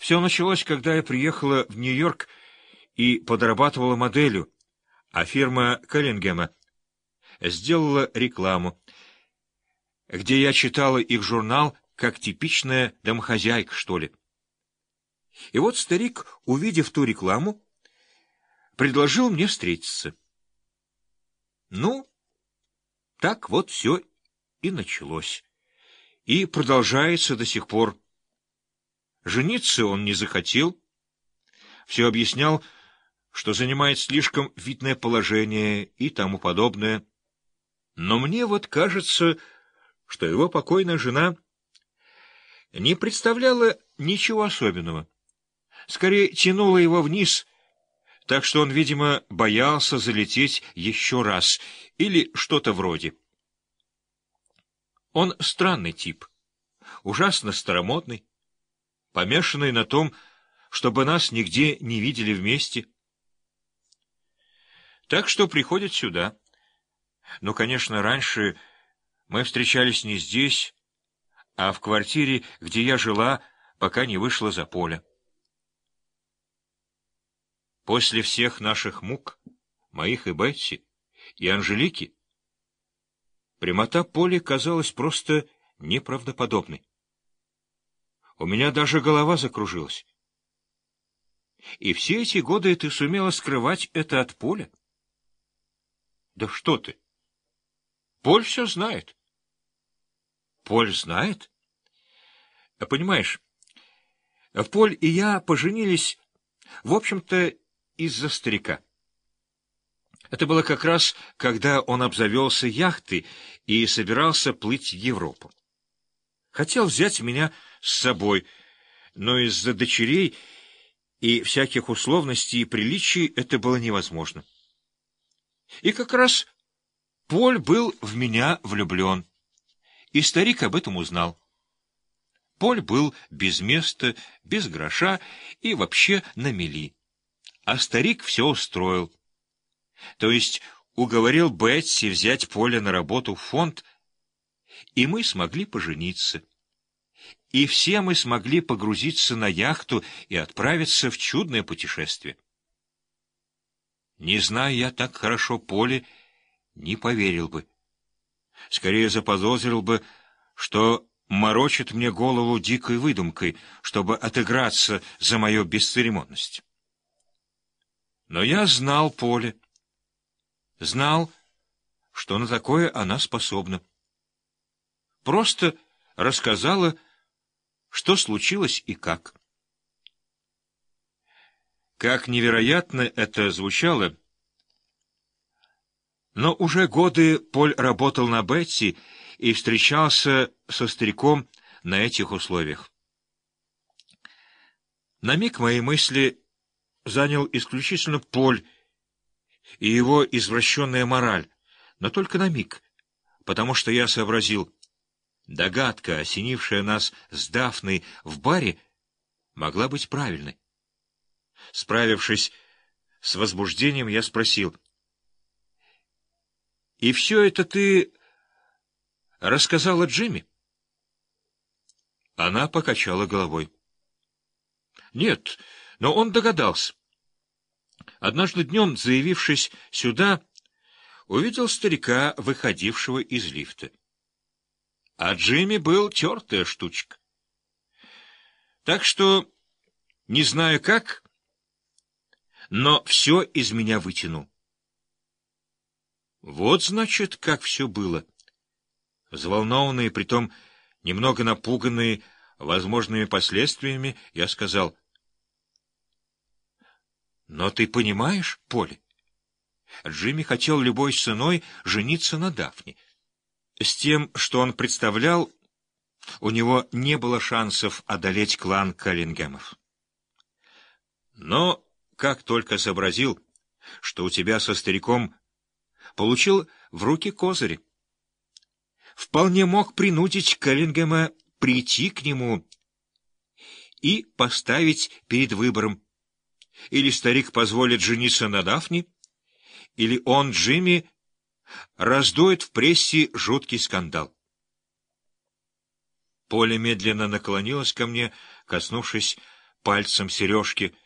Все началось, когда я приехала в Нью-Йорк и подрабатывала моделью, а фирма Каллингема сделала рекламу, где я читала их журнал как типичная домохозяйка, что ли. И вот старик, увидев ту рекламу, предложил мне встретиться. Ну, так вот все и началось. И продолжается до сих пор. Жениться он не захотел. Все объяснял, что занимает слишком видное положение и тому подобное. Но мне вот кажется, что его покойная жена не представляла ничего особенного. Скорее, тянула его вниз, так что он, видимо, боялся залететь еще раз или что-то вроде. Он странный тип, ужасно старомодный, помешанный на том, чтобы нас нигде не видели вместе. Так что приходит сюда. Но, конечно, раньше мы встречались не здесь, а в квартире, где я жила, пока не вышла за поле. После всех наших мук, моих и Бетси, и Анжелики, прямота Поли казалась просто неправдоподобной. У меня даже голова закружилась. И все эти годы ты сумела скрывать это от Поля? Да что ты! Поль все знает. Поль знает? Понимаешь, Поль и я поженились, в общем-то, из-за старика. Это было как раз, когда он обзавелся яхтой и собирался плыть в Европу. Хотел взять меня с собой, но из-за дочерей и всяких условностей и приличий это было невозможно. И как раз Поль был в меня влюблен, и старик об этом узнал. Поль был без места, без гроша и вообще на мели. А старик все устроил. То есть уговорил Бетси взять Поля на работу в фонд, и мы смогли пожениться. И все мы смогли погрузиться на яхту и отправиться в чудное путешествие. Не зная я так хорошо Поле, не поверил бы. Скорее заподозрил бы, что морочит мне голову дикой выдумкой, чтобы отыграться за мою бесцеремонность. Но я знал Поле, знал, что на такое она способна. Просто рассказала, что случилось и как. Как невероятно это звучало, но уже годы Поль работал на Бетси и встречался со стариком на этих условиях. На миг мои мысли занял исключительно Поль и его извращенная мораль, но только на миг, потому что я сообразил, догадка, осенившая нас с Дафной в баре, могла быть правильной. Справившись с возбуждением, я спросил — и все это ты рассказала Джимми? Она покачала головой. Нет, но он догадался. Однажды днем, заявившись сюда, увидел старика, выходившего из лифта. А Джимми был тертая штучка. Так что, не знаю как, но все из меня вытянул. Вот, значит, как все было. Взволнованный, притом немного напуганный возможными последствиями, я сказал. Но ты понимаешь, Поле, Джимми хотел любой ценой жениться на Дафне. С тем, что он представлял, у него не было шансов одолеть клан Каллингемов. Но как только сообразил, что у тебя со стариком получил в руки козыри. Вполне мог принудить Каллингема прийти к нему и поставить перед выбором. Или старик позволит жениться на Дафне, или он, Джимми, раздует в прессе жуткий скандал. Поле медленно наклонилась ко мне, коснувшись пальцем сережки,